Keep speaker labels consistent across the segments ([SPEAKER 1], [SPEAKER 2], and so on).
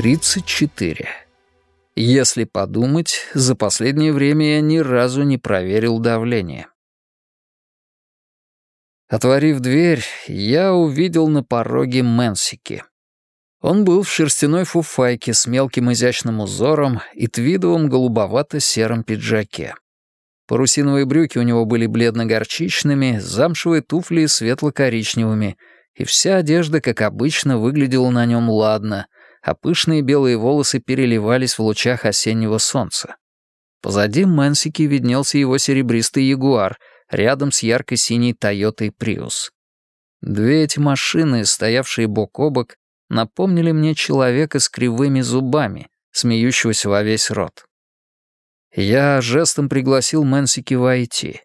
[SPEAKER 1] 34. Если подумать, за последнее время я ни разу не проверил давление. Отворив дверь, я увидел на пороге Мэнсики. Он был в шерстяной фуфайке с мелким изящным узором и твидовом голубовато-сером пиджаке. Парусиновые брюки у него были бледно-горчичными, замшевые туфли светло-коричневыми, и вся одежда, как обычно, выглядела на нем ладно, а пышные белые волосы переливались в лучах осеннего солнца. Позади Мэнсики виднелся его серебристый ягуар — рядом с ярко-синей Тойотой Приус. Две эти машины, стоявшие бок о бок, напомнили мне человека с кривыми зубами, смеющегося во весь рот. Я жестом пригласил Мэнсики войти.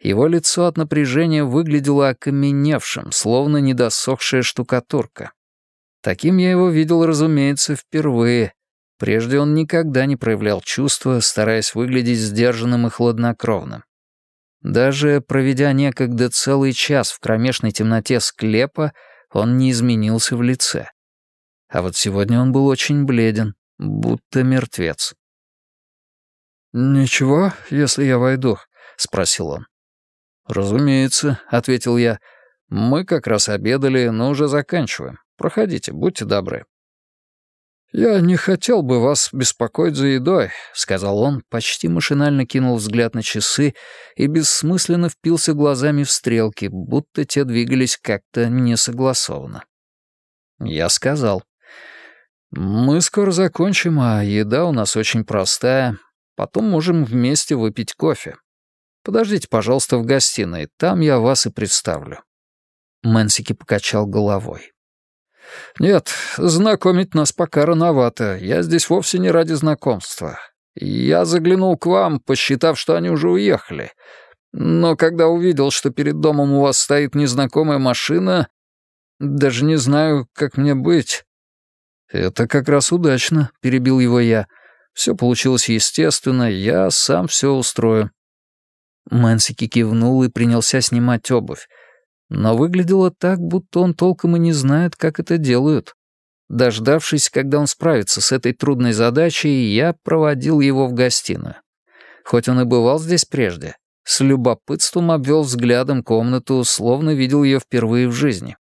[SPEAKER 1] Его лицо от напряжения выглядело окаменевшим, словно недосохшая штукатурка. Таким я его видел, разумеется, впервые. Прежде он никогда не проявлял чувства, стараясь выглядеть сдержанным и хладнокровным. Даже проведя некогда целый час в кромешной темноте склепа, он не изменился в лице. А вот сегодня он был очень бледен, будто мертвец. «Ничего, если я войду?» — спросил он. «Разумеется», — ответил я. «Мы как раз обедали, но уже заканчиваем. Проходите, будьте добры». «Я не хотел бы вас беспокоить за едой», — сказал он, почти машинально кинул взгляд на часы и бессмысленно впился глазами в стрелки, будто те двигались как-то несогласованно. Я сказал, «Мы скоро закончим, а еда у нас очень простая. Потом можем вместе выпить кофе. Подождите, пожалуйста, в гостиной, там я вас и представлю». Мэнсики покачал головой. «Нет, знакомить нас пока рановато. Я здесь вовсе не ради знакомства. Я заглянул к вам, посчитав, что они уже уехали. Но когда увидел, что перед домом у вас стоит незнакомая машина, даже не знаю, как мне быть». «Это как раз удачно», — перебил его я. «Все получилось естественно, я сам все устрою». Мэнсики кивнул и принялся снимать обувь но выглядело так, будто он толком и не знает, как это делают. Дождавшись, когда он справится с этой трудной задачей, я проводил его в гостиную. Хоть он и бывал здесь прежде, с любопытством обвел взглядом комнату, словно видел ее впервые в жизни.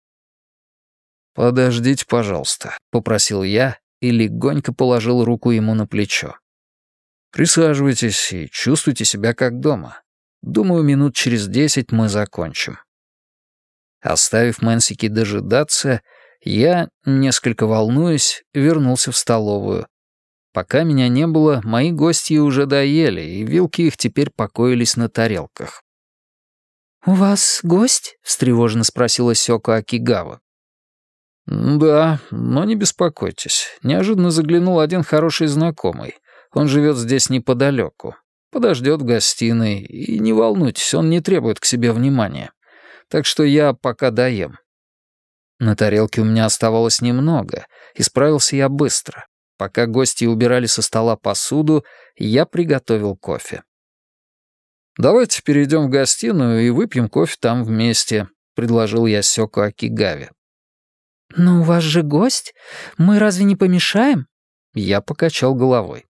[SPEAKER 1] «Подождите, пожалуйста», — попросил я и легонько положил руку ему на плечо. «Присаживайтесь и чувствуйте себя как дома. Думаю, минут через десять мы закончим». Оставив Мэнсики дожидаться, я, несколько волнуясь, вернулся в столовую. Пока меня не было, мои гости уже доели, и вилки их теперь покоились на тарелках. «У вас гость?» — встревоженно спросила Сёка Акигава. «Да, но не беспокойтесь. Неожиданно заглянул один хороший знакомый. Он живет здесь неподалеку. Подождет в гостиной. И не волнуйтесь, он не требует к себе внимания так что я пока доем. На тарелке у меня оставалось немного, и справился я быстро. Пока гости убирали со стола посуду, я приготовил кофе. «Давайте перейдем в гостиную и выпьем кофе там вместе», — предложил я Сёку Акигаве.
[SPEAKER 2] «Но у вас же гость. Мы разве не помешаем?»
[SPEAKER 1] Я покачал головой.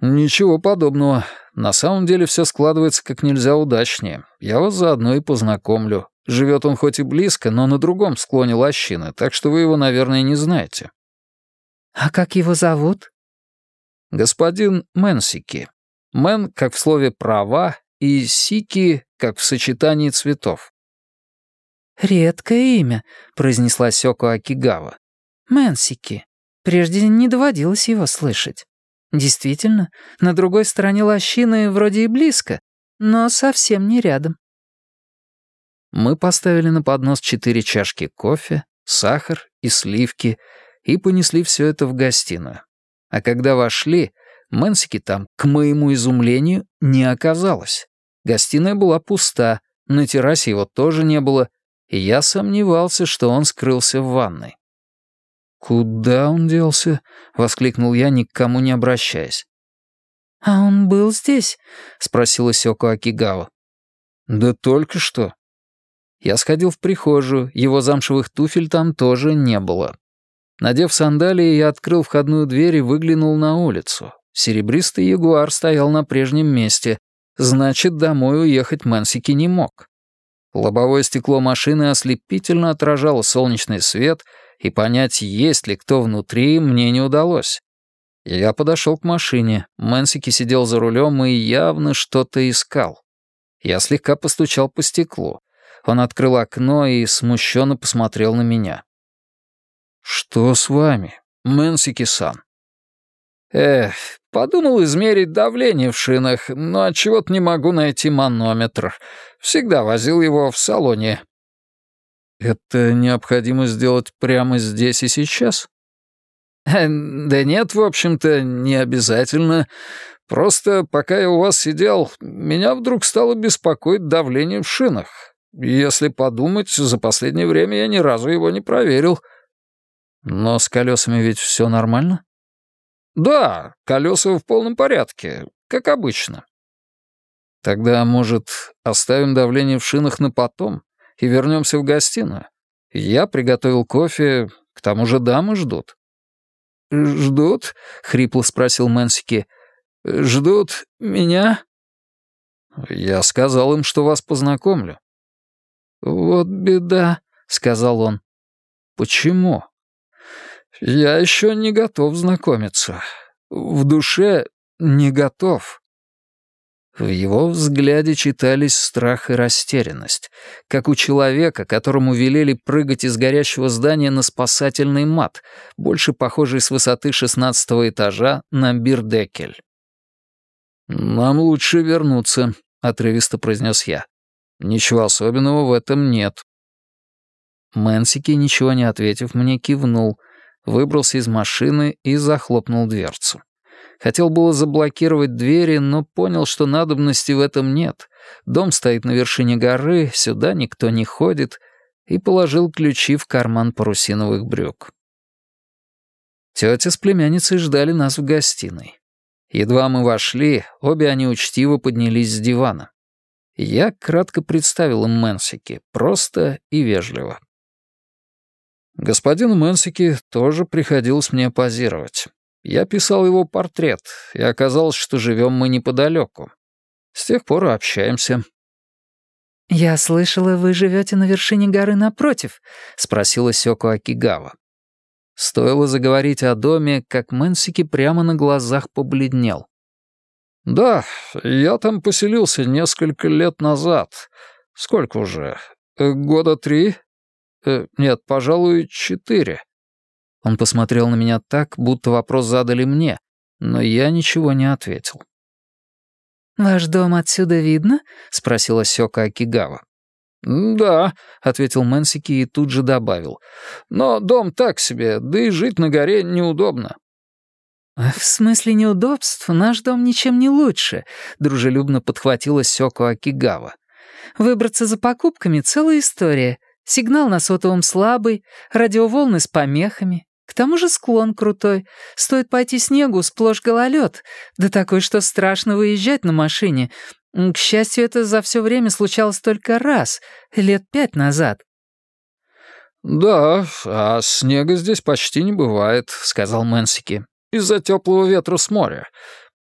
[SPEAKER 1] «Ничего подобного. На самом деле все складывается как нельзя удачнее. Я вас заодно и познакомлю. Живет он хоть и близко, но на другом склоне лощины, так что вы его, наверное, не знаете».
[SPEAKER 2] «А как его зовут?»
[SPEAKER 1] «Господин Мэнсики. Мэн, как в слове «права», и Сики, как в сочетании цветов».
[SPEAKER 2] «Редкое имя», — произнесла Сёко Акигава. «Мэнсики. Прежде не доводилось его слышать. Действительно, на другой стороне лощины вроде и близко, но совсем не рядом.
[SPEAKER 1] Мы поставили на поднос четыре чашки кофе, сахар и сливки и понесли все это в гостиную. А когда вошли, Мэнсики там, к моему изумлению, не оказалось. Гостиная была пуста, на террасе его тоже не было, и я сомневался, что он скрылся в ванной. «Куда он делся?» — воскликнул я, ни к кому не обращаясь.
[SPEAKER 2] «А он был здесь?»
[SPEAKER 1] — спросила Сёко Акигава. «Да только что. Я сходил в прихожую, его замшевых туфель там тоже не было. Надев сандалии, я открыл входную дверь и выглянул на улицу. Серебристый ягуар стоял на прежнем месте. Значит, домой уехать Мэнсики не мог. Лобовое стекло машины ослепительно отражало солнечный свет, и понять, есть ли кто внутри, мне не удалось. Я подошел к машине. Мэнсики сидел за рулем и явно что-то искал. Я слегка постучал по стеклу. Он открыл окно и смущенно посмотрел на меня. «Что с вами, Мэнсики-сан?» «Эх, подумал измерить давление в шинах, но отчего-то не могу найти манометр. Всегда возил его в салоне». «Это необходимо сделать прямо здесь и сейчас?» «Э, «Да нет, в общем-то, не обязательно. Просто пока я у вас сидел, меня вдруг стало беспокоить давление в шинах. Если подумать, за последнее время я ни разу его не проверил». «Но с колесами ведь все нормально?» «Да, колеса в полном порядке, как обычно». «Тогда, может, оставим давление в шинах на потом и вернемся в гостиную? Я приготовил кофе, к тому же дамы ждут». «Ждут?» — хрипло спросил Мэнсики. «Ждут меня?» «Я сказал им, что вас познакомлю». «Вот беда», — сказал он. «Почему?» «Я еще не готов знакомиться. В душе не готов». В его взгляде читались страх и растерянность, как у человека, которому велели прыгать из горящего здания на спасательный мат, больше похожий с высоты шестнадцатого этажа на бирдекель. «Нам лучше вернуться», — отрывисто произнес я. «Ничего особенного в этом нет». Мэнсики, ничего не ответив, мне кивнул, выбрался из машины и захлопнул дверцу. Хотел было заблокировать двери, но понял, что надобности в этом нет. Дом стоит на вершине горы, сюда никто не ходит, и положил ключи в карман парусиновых брюк. Тетя с племянницей ждали нас в гостиной. Едва мы вошли, обе они учтиво поднялись с дивана. Я кратко представил им Мэнсики, просто и вежливо. Господину Мэнсики тоже приходилось мне позировать. Я писал его портрет, и оказалось, что живем мы неподалеку. С тех пор общаемся.
[SPEAKER 2] «Я слышала, вы живете на вершине горы напротив?» — спросила Сёко Акигава. Стоило заговорить о доме, как Мэнсики прямо на глазах побледнел.
[SPEAKER 1] «Да, я там поселился несколько лет назад. Сколько уже? Э, года три? Э, нет, пожалуй, четыре». Он посмотрел на меня так, будто вопрос задали мне, но я ничего не ответил.
[SPEAKER 2] «Ваш дом отсюда видно?» — спросила Сёка Акигава.
[SPEAKER 1] «Да», — ответил Мэнсики и тут же добавил. «Но дом так себе, да и жить на горе неудобно».
[SPEAKER 2] «В смысле неудобств наш дом ничем не лучше», — дружелюбно подхватила Сёко Акигава. «Выбраться за покупками — целая история. Сигнал на сотовом слабый, радиоволны с помехами. К тому же склон крутой. Стоит пойти снегу, сплошь гололед. Да такой, что страшно выезжать на машине. К счастью, это за все время случалось только раз, лет пять назад.
[SPEAKER 1] «Да, а снега здесь почти не бывает», — сказал Мэнсики. «Из-за теплого ветра с моря.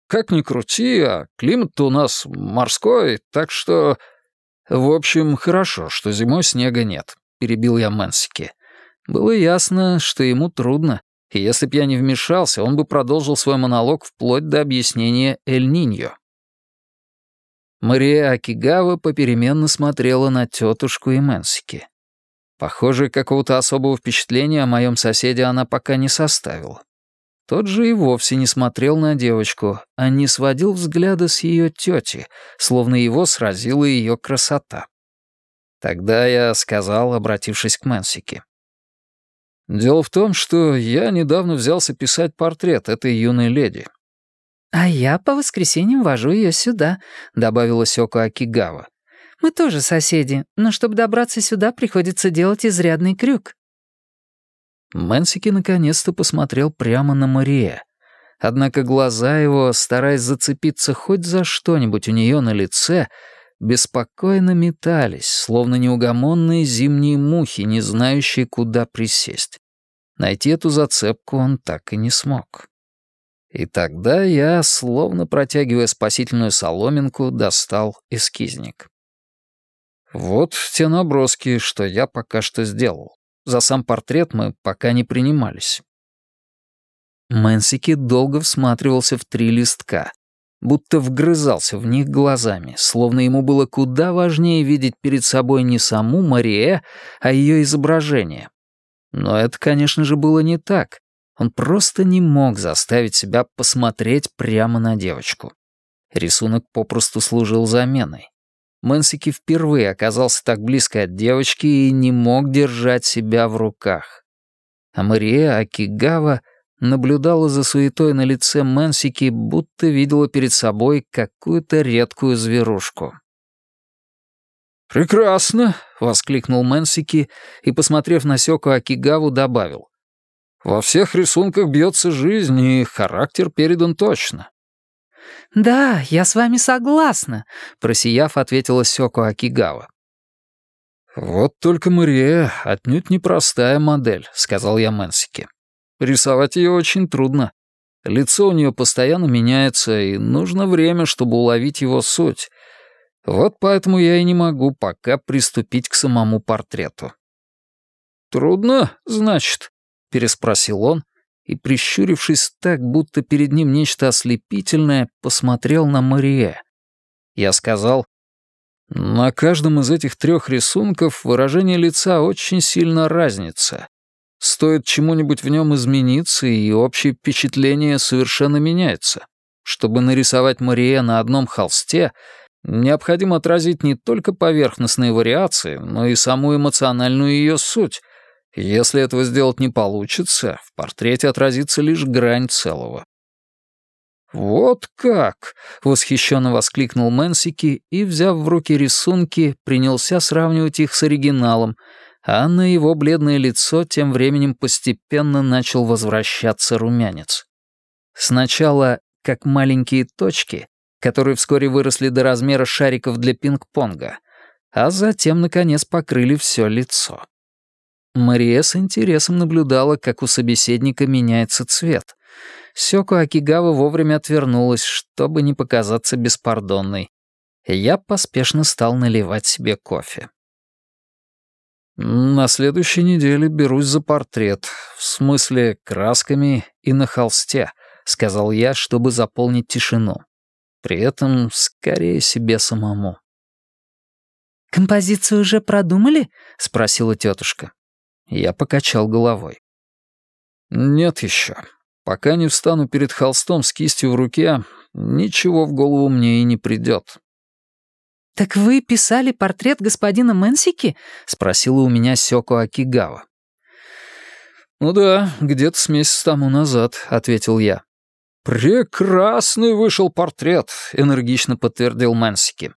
[SPEAKER 1] Как ни крути, а климат-то у нас морской, так что...» «В общем, хорошо, что зимой снега нет», — перебил я Мэнсики. Было ясно, что ему трудно, и если б я не вмешался, он бы продолжил свой монолог вплоть до объяснения «Эль-Ниньо». Мария Акигава попеременно смотрела на тетушку и Мэнсики. Похоже, какого-то особого впечатления о моем соседе она пока не составила. Тот же и вовсе не смотрел на девочку, а не сводил взгляда с ее тети, словно его сразила ее красота. Тогда я сказал, обратившись к Мэнсике. «Дело в том, что я недавно взялся писать портрет этой юной леди.
[SPEAKER 2] «А я по воскресеньям вожу ее сюда», — добавила Сёко Акигава. «Мы тоже соседи, но чтобы добраться сюда, приходится делать изрядный крюк».
[SPEAKER 1] Мэнсики наконец-то посмотрел прямо на Мария. Однако глаза его, стараясь зацепиться хоть за что-нибудь у нее на лице, беспокойно метались, словно неугомонные зимние мухи, не знающие, куда присесть. Найти эту зацепку он так и не смог. И тогда я, словно протягивая спасительную соломинку, достал эскизник. Вот те наброски, что я пока что сделал. За сам портрет мы пока не принимались. Мэнсики долго всматривался в три листка, будто вгрызался в них глазами, словно ему было куда важнее видеть перед собой не саму Мария, а ее изображение. Но это, конечно же, было не так. Он просто не мог заставить себя посмотреть прямо на девочку. Рисунок попросту служил заменой. Мэнсики впервые оказался так близко от девочки и не мог держать себя в руках. А Мария Акигава наблюдала за суетой на лице Мэнсики, будто видела перед собой какую-то редкую зверушку. «Прекрасно!» — воскликнул Мэнсики и, посмотрев на Сёку Акигаву, добавил. «Во всех рисунках бьется жизнь, и характер передан точно».
[SPEAKER 2] «Да, я с вами согласна», — просияв, ответила Сёку Акигава.
[SPEAKER 1] «Вот только Мария отнюдь непростая модель», — сказал я Мэнсики. Рисовать ее очень трудно. Лицо у нее постоянно меняется, и нужно время, чтобы уловить его суть. Вот поэтому я и не могу пока приступить к самому портрету. «Трудно, значит?» — переспросил он, и, прищурившись так, будто перед ним нечто ослепительное, посмотрел на Мария. Я сказал, «На каждом из этих трех рисунков выражение лица очень сильно разнится. Стоит чему-нибудь в нем измениться, и общее впечатление совершенно меняется. Чтобы нарисовать Мария на одном холсте, необходимо отразить не только поверхностные вариации, но и саму эмоциональную ее суть. Если этого сделать не получится, в портрете отразится лишь грань целого. «Вот как!» — восхищенно воскликнул Мэнсики и, взяв в руки рисунки, принялся сравнивать их с оригиналом — а на его бледное лицо тем временем постепенно начал возвращаться румянец. Сначала как маленькие точки, которые вскоре выросли до размера шариков для пинг-понга, а затем, наконец, покрыли все лицо. Мария с интересом наблюдала, как у собеседника меняется цвет. Сёко Акигава вовремя отвернулась, чтобы не показаться беспардонной. Я поспешно стал наливать себе кофе. На следующей неделе берусь за портрет, в смысле красками и на холсте, сказал я, чтобы заполнить тишину. При этом скорее себе самому.
[SPEAKER 2] «Композицию уже продумали?» — спросила тетушка.
[SPEAKER 1] Я покачал головой. «Нет еще. Пока не встану перед холстом с кистью в руке, ничего в голову мне и не придет.
[SPEAKER 2] «Так вы писали портрет господина Мэнсики?» — спросила у меня Сёко Акигава.
[SPEAKER 1] «Ну да, где-то с месяц тому назад», — ответил я. «Прекрасный вышел портрет», — энергично подтвердил Мэнсики.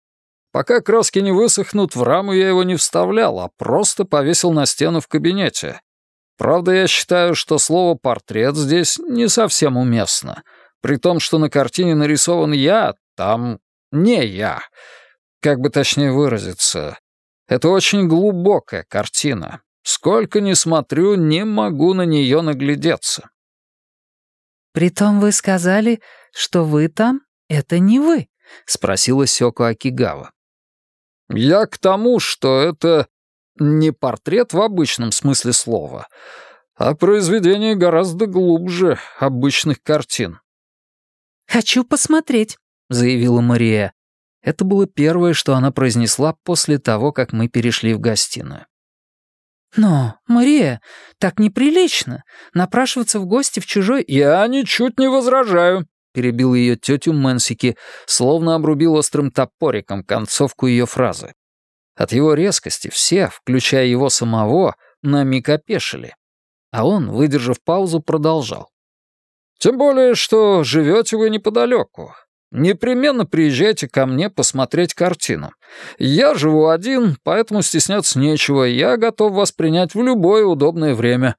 [SPEAKER 1] «Пока краски не высохнут, в раму я его не вставлял, а просто повесил на стену в кабинете. Правда, я считаю, что слово «портрет» здесь не совсем уместно. При том, что на картине нарисован я, там не я. Как бы точнее выразиться, это очень глубокая картина. Сколько ни смотрю, не могу на нее наглядеться.
[SPEAKER 2] «Притом вы сказали, что вы там — это не вы?» — спросила Сёко Акигава.
[SPEAKER 1] «Я к тому, что это не портрет в обычном смысле слова, а произведение гораздо глубже обычных картин».
[SPEAKER 2] «Хочу посмотреть», — заявила Мария. Это было первое, что она произнесла после того, как мы перешли в гостиную. «Но, Мария, так неприлично. Напрашиваться в гости в чужой...»
[SPEAKER 1] «Я ничуть не возражаю», — перебил ее тетю Мэнсики, словно обрубил острым топориком концовку ее фразы. От его резкости все, включая его самого, на миг опешили. А он, выдержав паузу, продолжал. «Тем более, что живете вы неподалеку. Непременно приезжайте ко мне посмотреть картину. Я живу один, поэтому стесняться нечего. Я готов вас принять в любое удобное время».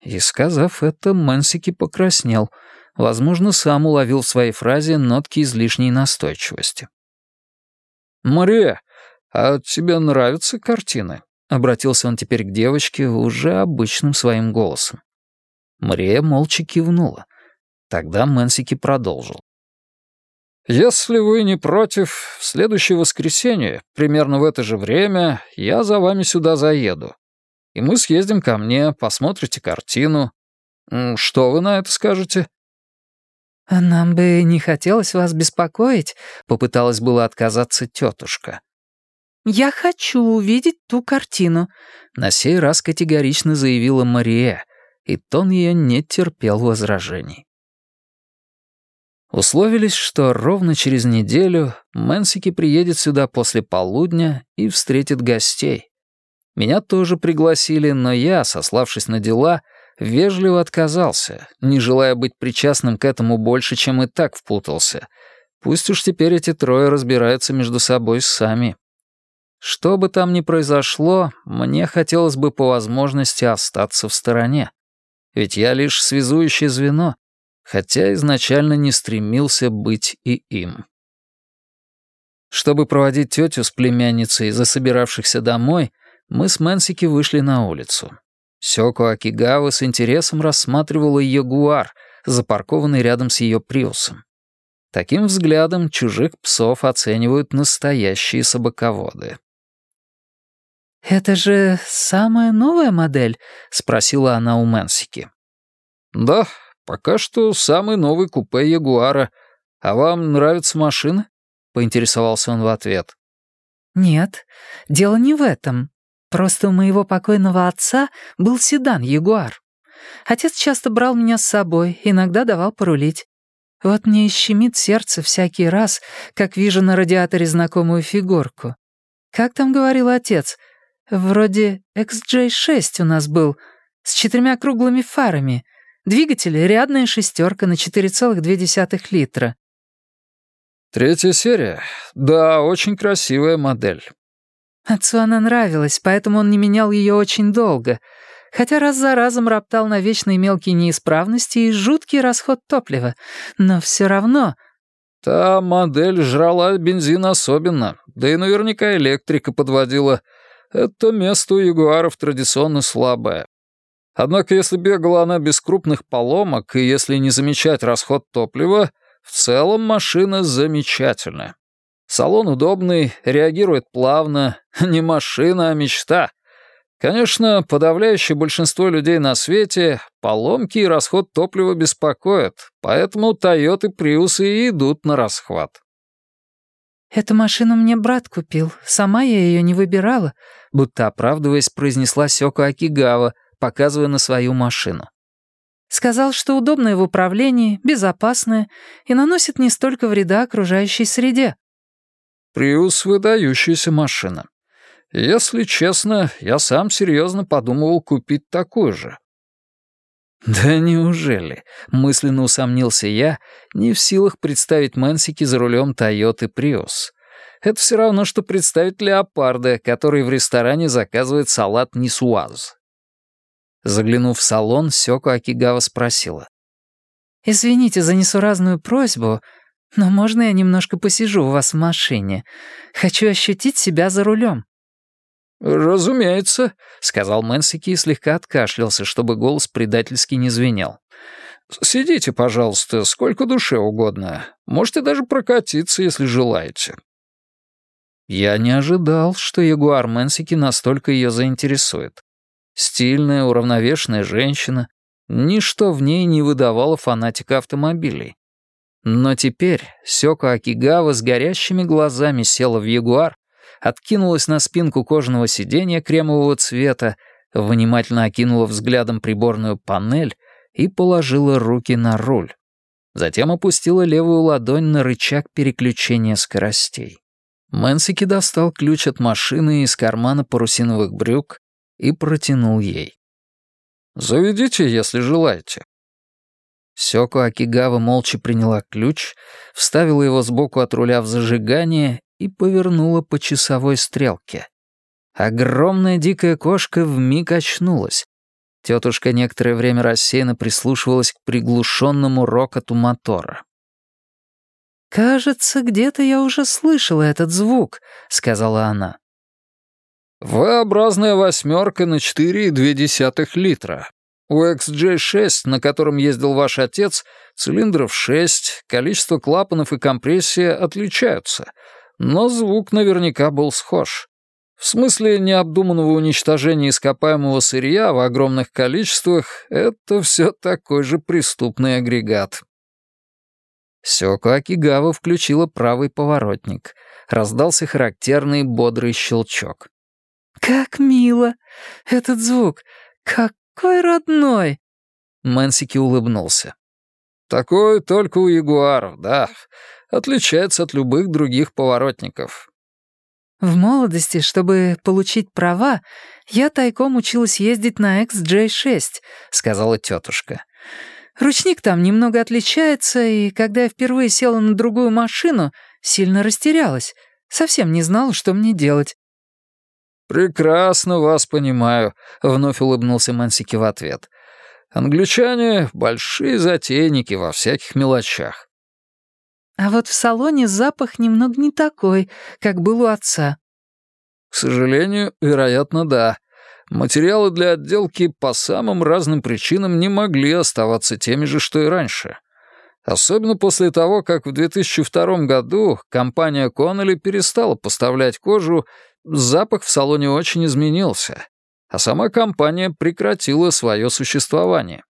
[SPEAKER 2] И, сказав это, Мэнсики покраснел. Возможно, сам уловил в своей фразе нотки излишней настойчивости.
[SPEAKER 1] «Мария, а тебе нравятся картины?» — обратился он теперь к девочке уже обычным своим голосом. Мария молча кивнула. Тогда Мэнсики продолжил. «Если вы не против, в следующее воскресенье, примерно в это же время, я за вами сюда заеду. И мы съездим ко мне, посмотрите картину. Что вы на это скажете?»
[SPEAKER 2] «Нам бы не хотелось вас беспокоить», — попыталась была отказаться тетушка. «Я хочу увидеть ту картину», — на сей раз категорично заявила Мария, и тон ее не терпел возражений.
[SPEAKER 1] Условились, что ровно через неделю Мэнсики приедет сюда после полудня и встретит гостей. Меня тоже пригласили, но я, сославшись на дела, вежливо отказался, не желая быть причастным к этому больше, чем и так впутался. Пусть уж теперь эти трое разбираются между собой сами. Что бы там ни произошло, мне хотелось бы по возможности остаться в стороне. Ведь я лишь связующее звено, хотя изначально не стремился быть и им. Чтобы проводить тетю с племянницей, засобиравшихся домой, мы с Мэнсики вышли на улицу. Сёко Акигава с интересом рассматривала ягуар, запаркованный рядом с ее приусом. Таким взглядом чужих псов оценивают настоящие собаководы.
[SPEAKER 2] «Это же самая новая модель?» — спросила она у Мэнсики.
[SPEAKER 1] «Да, «Пока что самый новый купе Ягуара. А вам нравится машина?» — поинтересовался он в ответ.
[SPEAKER 2] «Нет, дело не в этом. Просто у моего покойного отца был седан Ягуар. Отец часто брал меня с собой, иногда давал порулить. Вот мне и щемит сердце всякий раз, как вижу на радиаторе знакомую фигурку. Как там говорил отец? Вроде XJ6 у нас был, с четырьмя круглыми фарами. Двигатель — рядная шестерка на 4,2 литра.
[SPEAKER 1] Третья серия. Да, очень красивая модель.
[SPEAKER 2] Отцу она нравилась, поэтому он не менял ее очень долго, хотя раз за разом роптал на вечные мелкие неисправности и жуткий расход топлива. Но все равно...
[SPEAKER 1] Та модель жрала бензин особенно, да и наверняка электрика подводила. Это место у ягуаров традиционно слабое. Однако если бегала она без крупных поломок и если не замечать расход топлива, в целом машина замечательная. Салон удобный, реагирует плавно, не машина, а мечта. Конечно, подавляющее большинство людей на свете поломки и расход топлива беспокоят, поэтому Тойоты Приусы и идут на расхват.
[SPEAKER 2] «Эту машину мне брат купил, сама я ее не выбирала», будто оправдываясь, произнесла Сёко Акигава, показывая на свою машину. Сказал, что удобная в управлении, безопасная и наносит не столько вреда окружающей среде.
[SPEAKER 1] «Приус — выдающаяся машина. Если честно, я сам серьезно подумывал купить такую же». «Да неужели?» — мысленно усомнился я, не в силах представить Мэнсики за рулем Тойоты Приус. Это все равно, что представить леопарда, который в ресторане заказывает салат Нисуаз. Заглянув в салон, Сёко Акигава спросила.
[SPEAKER 2] «Извините за несуразную просьбу, но можно я немножко посижу у вас в машине? Хочу ощутить себя за рулем».
[SPEAKER 1] «Разумеется», — сказал Мэнсики и слегка откашлялся, чтобы голос предательски не звенел. «Сидите, пожалуйста, сколько душе угодно. Можете даже прокатиться, если желаете». Я не ожидал, что ягуар Мэнсики настолько ее заинтересует. Стильная, уравновешенная женщина. Ничто в ней не выдавало фанатика автомобилей. Но теперь Сёко Акигава с горящими глазами села в Ягуар, откинулась на спинку кожаного сиденья кремового цвета, внимательно окинула взглядом приборную панель и положила руки на руль. Затем опустила левую ладонь на рычаг переключения скоростей. Мэнсики достал ключ от машины из кармана парусиновых брюк и протянул ей. «Заведите, если желаете». Сёко Акигава молча приняла ключ, вставила его сбоку от руля в зажигание и повернула по часовой стрелке. Огромная дикая кошка вмиг очнулась. Тетушка некоторое время рассеянно прислушивалась к приглушенному рокоту мотора.
[SPEAKER 2] «Кажется, где-то я уже слышала этот звук», — сказала она.
[SPEAKER 1] V-образная восьмерка на 4,2 литра. У XJ6, на котором ездил ваш отец, цилиндров 6, количество клапанов и компрессия отличаются, но звук наверняка был схож. В смысле необдуманного уничтожения ископаемого сырья в огромных количествах это все такой же преступный агрегат. Сёко Акигава включила правый поворотник. Раздался характерный бодрый щелчок.
[SPEAKER 2] «Как мило! Этот звук! Какой родной!»
[SPEAKER 1] Мэнсики улыбнулся. «Такой только у ягуаров, да. Отличается от любых других поворотников».
[SPEAKER 2] В молодости, чтобы получить права, я тайком училась ездить на XJ6, сказала тетушка. Ручник там немного отличается, и когда я впервые села на другую машину, сильно растерялась. Совсем не знала, что мне делать.
[SPEAKER 1] «Прекрасно вас понимаю», — вновь улыбнулся Мансики в ответ. «Англичане — большие затейники во всяких мелочах».
[SPEAKER 2] «А вот в салоне запах немного не такой, как был у отца».
[SPEAKER 1] «К сожалению, вероятно, да. Материалы для отделки по самым разным причинам не могли оставаться теми же, что и раньше». Особенно после того, как в 2002 году компания Коннелли перестала поставлять кожу запах в салоне очень изменился, а сама компания прекратила свое существование.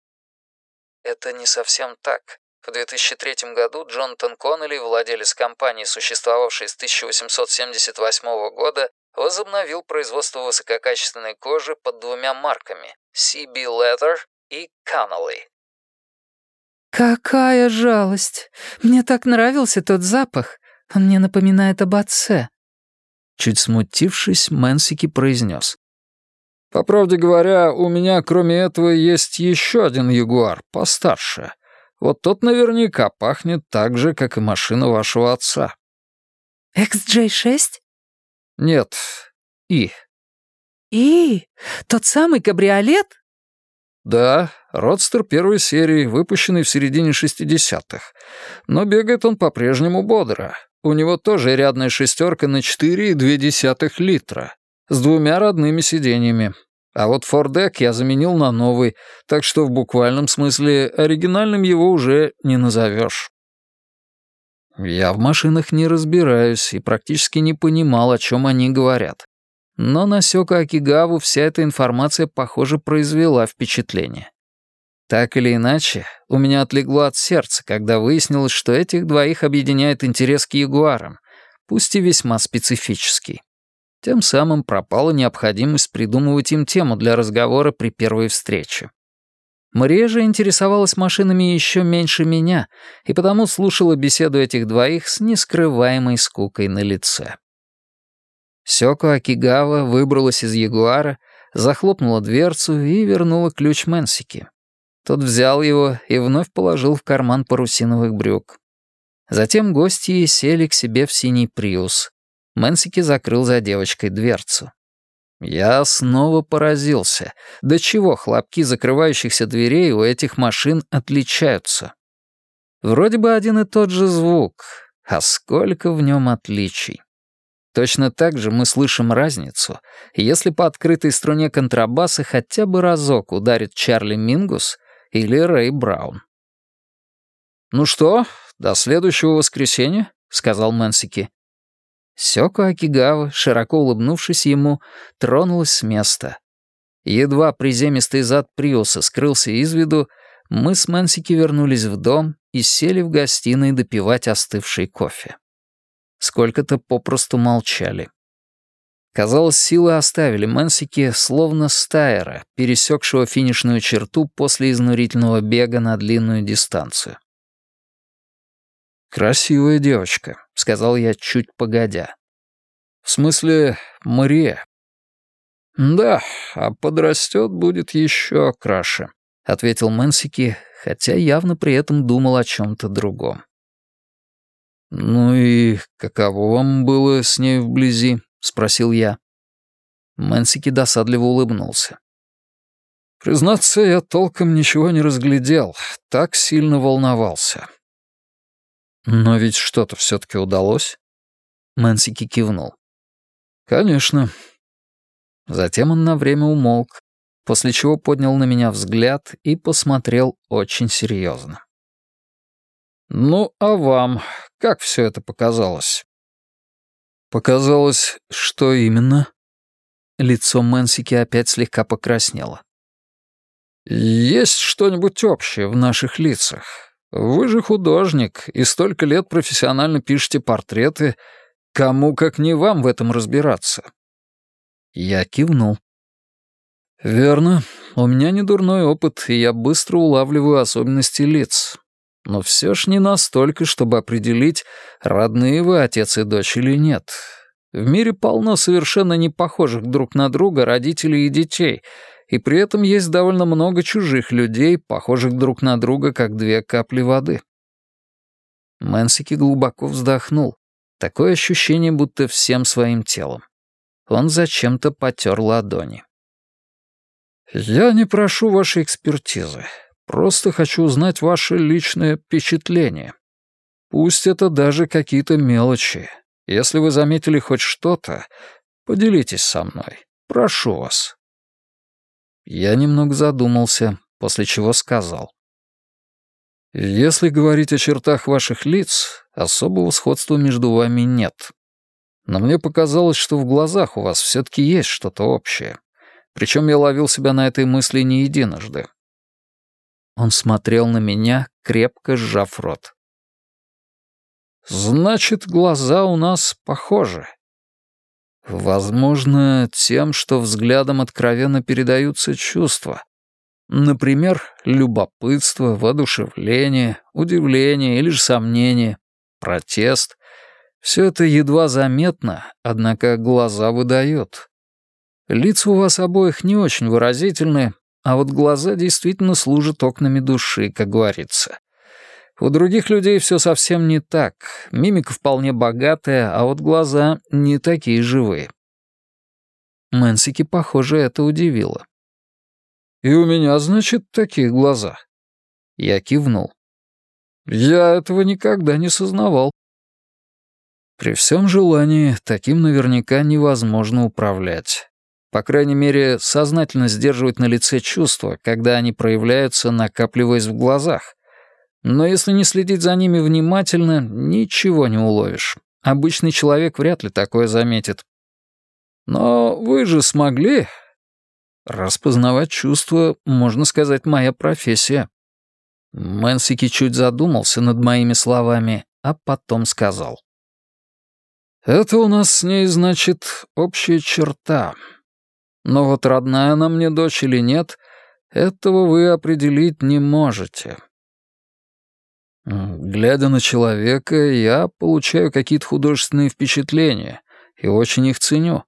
[SPEAKER 1] Это не совсем так. В 2003 году Джонатан Коннелли, владелец компании, существовавшей с 1878 года, возобновил производство высококачественной кожи под двумя марками CB Leather и Connelly.
[SPEAKER 2] «Какая жалость! Мне так нравился тот запах. Он мне напоминает об отце».
[SPEAKER 1] Чуть смутившись, Мэнсики произнес. «По правде говоря, у меня кроме этого есть еще один ягуар, постарше. Вот тот наверняка пахнет так же, как и машина вашего отца».
[SPEAKER 2] «XJ6?»
[SPEAKER 1] «Нет, И».
[SPEAKER 2] «И? Тот самый кабриолет?»
[SPEAKER 1] «Да, родстер первой серии, выпущенный в середине 60-х. Но бегает он по-прежнему бодро. У него тоже рядная шестерка на 4,2 литра, с двумя родными сиденьями. А вот фордек я заменил на новый, так что в буквальном смысле оригинальным его уже не назовешь. Я в машинах не разбираюсь и практически не понимал, о чем они говорят. Но на Сёка Акигаву вся эта информация, похоже, произвела впечатление. Так или иначе, у меня отлегло от сердца, когда выяснилось, что этих двоих объединяет интерес к ягуарам, пусть и весьма специфический. Тем самым пропала необходимость придумывать им тему для разговора при первой встрече. Мария же интересовалась машинами еще меньше меня, и потому слушала беседу этих двоих с нескрываемой скукой на лице. Сёко Акигава выбралась из Ягуара, захлопнула дверцу и вернула ключ Мэнсики. Тот взял его и вновь положил в карман парусиновых брюк. Затем гости сели к себе в синий приус. Мэнсики закрыл за девочкой дверцу. Я снова поразился, до чего хлопки закрывающихся дверей у этих машин отличаются. Вроде бы один и тот же звук, а сколько в нем отличий. Точно так же мы слышим разницу, если по открытой струне контрабаса хотя бы разок ударит Чарли Мингус или Рэй Браун. «Ну что, до следующего воскресенья?» — сказал Мэнсики. Сёко Акигава, широко улыбнувшись ему, тронулась с места. Едва приземистый зад Приуса скрылся из виду, мы с Мэнсики вернулись в дом и сели в гостиной допивать остывший кофе. Сколько-то попросту молчали. Казалось, силы оставили Мэнсики, словно стайера, пересекшего финишную черту после изнурительного бега на длинную дистанцию. «Красивая девочка», — сказал я чуть погодя. «В смысле, Мария?» «Да, а подрастет будет еще краше», — ответил Мэнсики, хотя явно при этом думал о чем-то другом. «Ну и каково вам было с ней вблизи?» — спросил я. Мэнсики досадливо улыбнулся. «Признаться, я толком ничего не разглядел, так сильно волновался». «Но ведь что-то все-таки удалось?» Мэнсики кивнул. «Конечно. Затем он на время умолк, после чего поднял на меня взгляд и посмотрел очень серьезно. «Ну, а вам как все это показалось?» «Показалось, что именно?» Лицо Мэнсики опять слегка покраснело. «Есть что-нибудь общее в наших лицах? Вы же художник и столько лет профессионально пишете портреты. Кому, как не вам, в этом разбираться?» Я кивнул. «Верно. У меня не дурной опыт, и я быстро улавливаю особенности лиц. Но все ж не настолько, чтобы определить, родные вы отец и дочь или нет. В мире полно совершенно не похожих друг на друга родителей и детей, и при этом есть довольно много чужих людей, похожих друг на друга, как две капли воды». Мэнсики глубоко вздохнул. Такое ощущение, будто всем своим телом. Он зачем-то потер ладони. «Я не прошу вашей экспертизы. Просто хочу узнать ваше личное впечатление. Пусть это даже какие-то мелочи. Если вы заметили хоть что-то, поделитесь со мной. Прошу вас». Я немного задумался, после чего сказал. «Если говорить о чертах ваших лиц, особого сходства между вами нет но мне показалось, что в глазах у вас все-таки есть что-то общее. Причем я ловил себя на этой мысли не единожды. Он смотрел на меня, крепко сжав рот. «Значит, глаза у нас похожи. Возможно, тем, что взглядом откровенно передаются чувства. Например, любопытство, воодушевление, удивление или же сомнение, протест, все это едва заметно, однако глаза выдают. Лица у вас обоих не очень выразительны, а вот глаза действительно служат окнами души, как говорится. У других людей все совсем не так. Мимика вполне богатая, а вот глаза не такие живые. Мэнсики, похоже, это удивило. «И у меня, значит, такие глаза?» Я кивнул. «Я этого никогда не сознавал. При всем желании таким наверняка невозможно управлять. По крайней мере, сознательно сдерживать на лице чувства, когда они проявляются, накапливаясь в глазах. Но если не следить за ними внимательно, ничего не уловишь. Обычный человек вряд ли такое заметит. Но вы же смогли. Распознавать чувства, можно сказать, моя профессия. Мэнсики чуть задумался над моими словами, а потом сказал. Это у нас с ней, значит, общая черта. Но вот родная она мне дочь или нет, этого вы определить не можете. Глядя на человека, я получаю какие-то художественные впечатления и очень их ценю.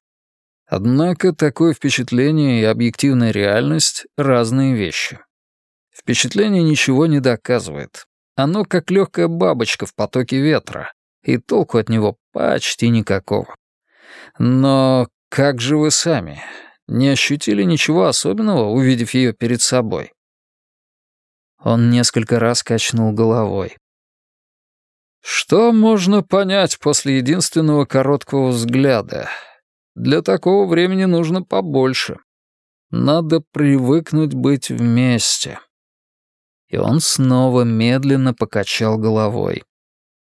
[SPEAKER 1] Однако такое впечатление и объективная реальность — разные вещи. Впечатление ничего не доказывает. Оно как легкая бабочка в потоке ветра, и толку от него почти никакого. Но как же вы сами? Не ощутили ничего особенного, увидев ее перед собой? Он несколько раз качнул головой. Что можно понять после единственного короткого взгляда? Для такого времени нужно побольше. Надо привыкнуть быть вместе. И он снова медленно покачал головой.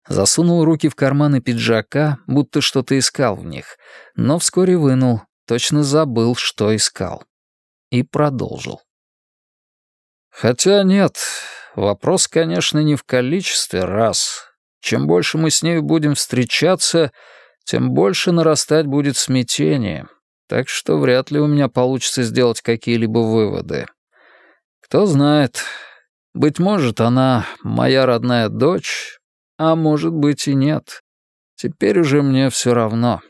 [SPEAKER 1] Засунул руки в карманы пиджака, будто что-то искал в них, но вскоре вынул, точно забыл, что искал. И продолжил. Хотя нет, вопрос, конечно, не в количестве раз. Чем больше мы с ней будем встречаться, тем больше нарастать будет смятение. Так что вряд ли у меня получится сделать какие-либо выводы. Кто знает, быть может, она моя родная дочь, а может быть и нет. Теперь уже мне все равно.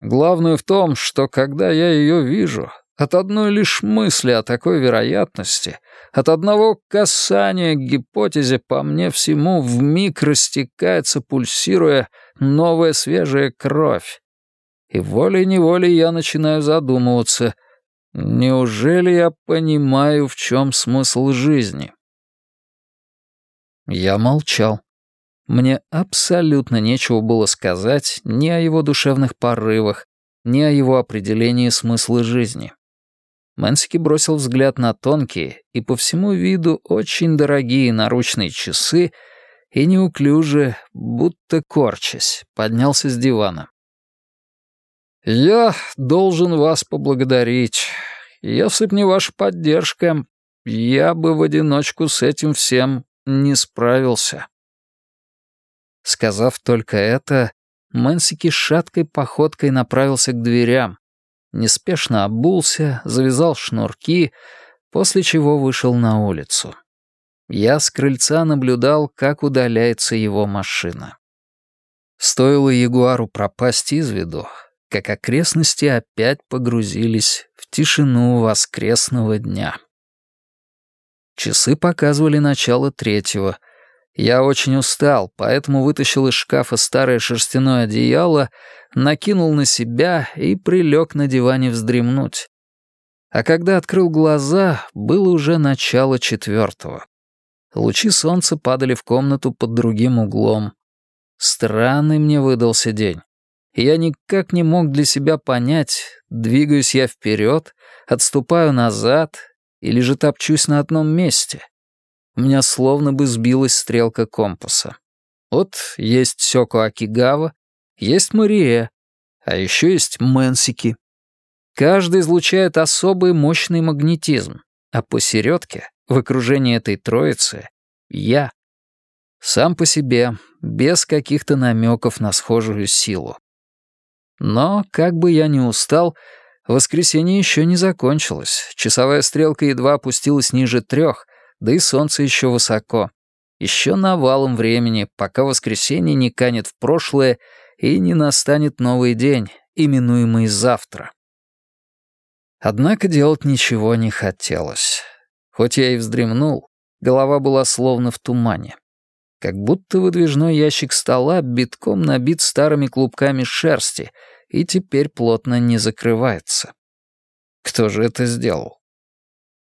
[SPEAKER 1] Главное в том, что когда я ее вижу, от одной лишь мысли о такой вероятности, от одного касания к гипотезе по мне всему вмиг растекается, пульсируя, новая свежая кровь. И волей-неволей я начинаю задумываться, неужели я понимаю, в чем смысл жизни? Я молчал. Мне абсолютно нечего было сказать ни о его душевных порывах, ни о его определении смысла жизни. Мэнсики бросил взгляд на тонкие и по всему виду очень дорогие наручные часы и неуклюже, будто корчась, поднялся с дивана. «Я должен вас поблагодарить. Если б не ваша поддержка, я бы в одиночку с этим всем не справился». Сказав только это, Мэнсики шаткой походкой направился к дверям, неспешно обулся, завязал шнурки, после чего вышел на улицу. Я с крыльца наблюдал, как удаляется его машина. Стоило Ягуару пропасть из виду, как окрестности опять погрузились в тишину воскресного дня. Часы показывали начало третьего — я очень устал, поэтому вытащил из шкафа старое шерстяное одеяло, накинул на себя и прилег на диване вздремнуть. А когда открыл глаза, было уже начало четвертого. Лучи солнца падали в комнату под другим углом. Странный мне выдался день. Я никак не мог для себя понять, двигаюсь я вперед, отступаю назад или же топчусь на одном месте. У меня словно бы сбилась стрелка компаса. Вот есть Сёко Акигава, есть Мария, а еще есть Мэнсики. Каждый излучает особый мощный магнетизм, а посередке, в окружении этой троицы, я. Сам по себе, без каких-то намеков на схожую силу. Но, как бы я ни устал, воскресенье еще не закончилось. Часовая стрелка едва опустилась ниже трех, да и солнце еще высоко. Еще навалом времени, пока воскресенье не канет в прошлое и не настанет новый день, именуемый завтра. Однако делать ничего не хотелось. Хоть я и вздремнул, голова была словно в тумане. Как будто выдвижной ящик стола битком набит старыми клубками шерсти и теперь плотно не закрывается. Кто же это сделал?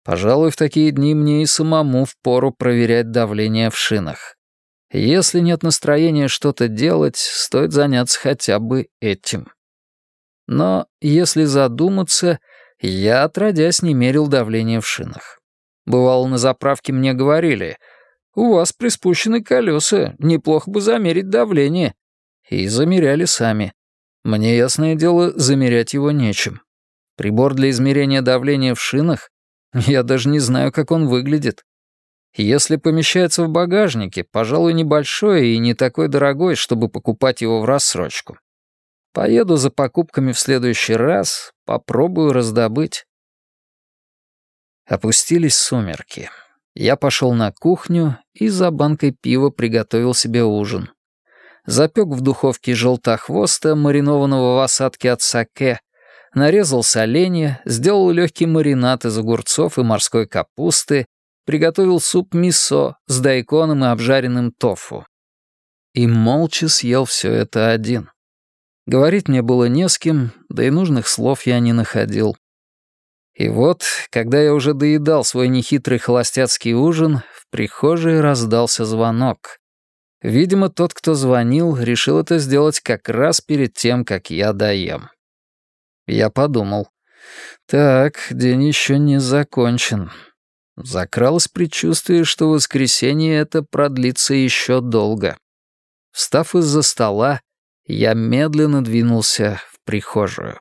[SPEAKER 1] Пожалуй, в такие дни мне и самому впору проверять давление в шинах. Если нет настроения что-то делать, стоит заняться хотя бы этим. Но если задуматься, я, отродясь, не мерил давление в шинах. Бывало, на заправке мне говорили, «У вас приспущены колеса, неплохо бы замерить давление». И замеряли сами. Мне, ясное дело, замерять его нечем. Прибор для измерения давления в шинах я даже не знаю, как он выглядит. Если помещается в багажнике, пожалуй, небольшой и не такой дорогой, чтобы покупать его в рассрочку. Поеду за покупками в следующий раз, попробую раздобыть. Опустились сумерки. Я пошел на кухню и за банкой пива приготовил себе ужин. Запек в духовке желтохвоста, маринованного в осадке от саке, нарезал соленья, сделал легкий маринад из огурцов и морской капусты, приготовил суп мисо с дайконом и обжаренным тофу. И молча съел все это один. Говорить мне было не с кем, да и нужных слов я не находил. И вот, когда я уже доедал свой нехитрый холостяцкий ужин, в прихожей раздался звонок. Видимо, тот, кто звонил, решил это сделать как раз перед тем, как я доем. Я подумал. Так, день еще не закончен. Закралось предчувствие, что воскресенье это продлится еще долго. Встав из-за стола, я медленно двинулся в прихожую.